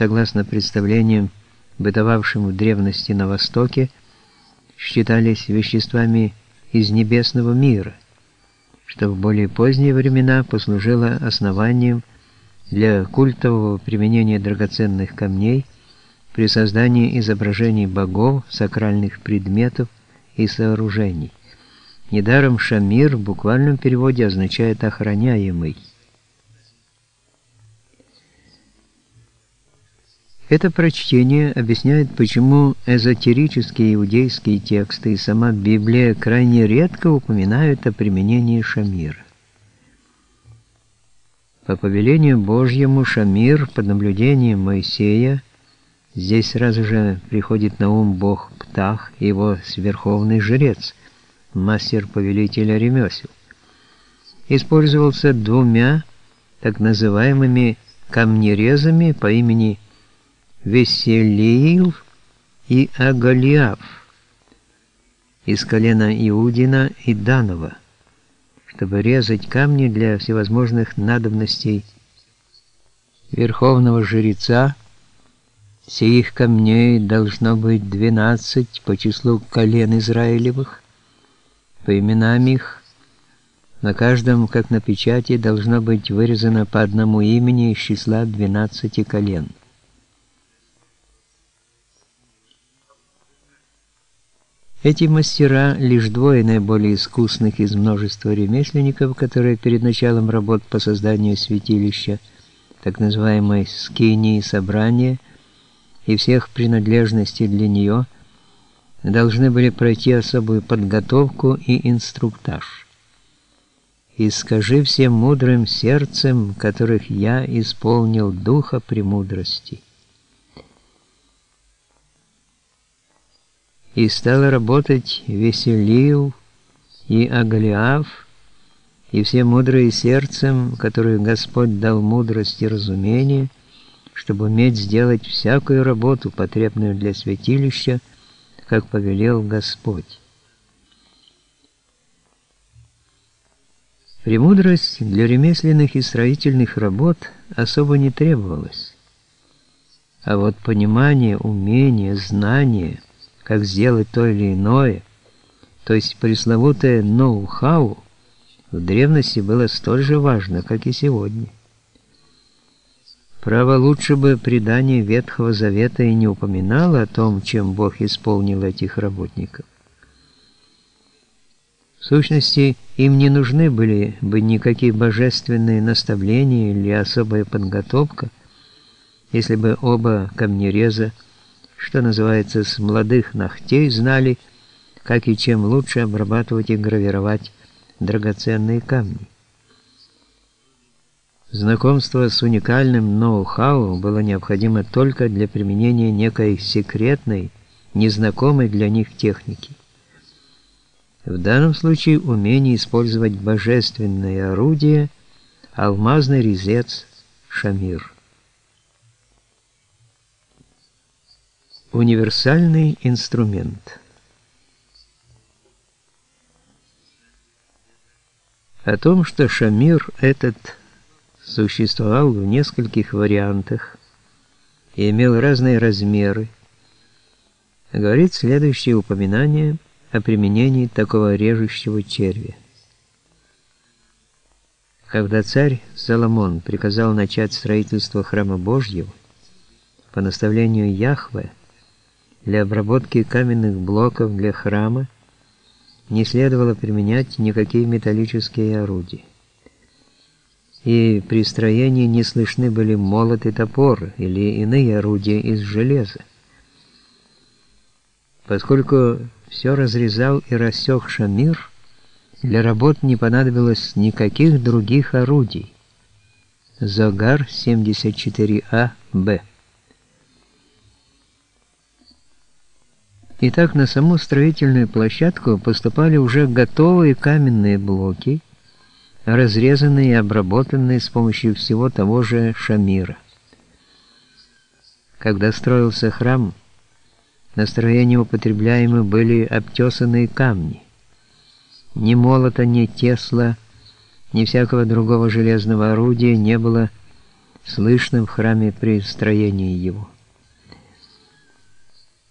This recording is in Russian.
согласно представлениям, бытовавшим в древности на Востоке, считались веществами из небесного мира, что в более поздние времена послужило основанием для культового применения драгоценных камней при создании изображений богов, сакральных предметов и сооружений. Недаром Шамир в буквальном переводе означает «охраняемый». Это прочтение объясняет, почему эзотерические иудейские тексты и сама Библия крайне редко упоминают о применении Шамира. По повелению Божьему Шамир под наблюдением Моисея здесь сразу же приходит на ум Бог Птах его сверховный жрец, мастер-повелителя ремесел. Использовался двумя так называемыми камнерезами по имени Веселиил и Агалиав из колена Иудина и Данова, чтобы резать камни для всевозможных надобностей верховного жреца. Сих камней должно быть двенадцать по числу колен Израилевых, по именам их. На каждом, как на печати, должно быть вырезано по одному имени из числа двенадцати колен. Эти мастера, лишь двое наиболее искусных из множества ремесленников, которые перед началом работ по созданию святилища, так называемой скинии собрания и всех принадлежностей для нее, должны были пройти особую подготовку и инструктаж. «И скажи всем мудрым сердцем, которых я исполнил духа премудрости». И стало работать Веселил и Агалиав, и все мудрые сердцем, которым Господь дал мудрость и разумение, чтобы уметь сделать всякую работу, потребную для святилища, как повелел Господь. Премудрость для ремесленных и строительных работ особо не требовалась. А вот понимание, умение, знание – как сделать то или иное, то есть пресловутое ноу-хау, в древности было столь же важно, как и сегодня. Право лучше бы предание Ветхого Завета и не упоминало о том, чем Бог исполнил этих работников. В сущности, им не нужны были бы никакие божественные наставления или особая подготовка, если бы оба камнереза – что называется, с молодых ногтей знали, как и чем лучше обрабатывать и гравировать драгоценные камни. Знакомство с уникальным ноу-хау было необходимо только для применения некой секретной, незнакомой для них техники. В данном случае умение использовать божественное орудие – алмазный резец Шамир. Универсальный инструмент. О том, что шамир этот существовал в нескольких вариантах и имел разные размеры, говорит следующее упоминание о применении такого режущего червя. Когда царь Соломон приказал начать строительство храма Божьего по наставлению Яхве, для обработки каменных блоков для храма не следовало применять никакие металлические орудия. И при строении не слышны были молот и топор или иные орудия из железа. Поскольку все разрезал и рассек Шамир, для работ не понадобилось никаких других орудий. Загар 74А, Б. Итак, на саму строительную площадку поступали уже готовые каменные блоки, разрезанные и обработанные с помощью всего того же шамира. Когда строился храм, на строение употребляемы были обтесанные камни. Ни молота, ни тесла, ни всякого другого железного орудия не было слышно в храме при строении его.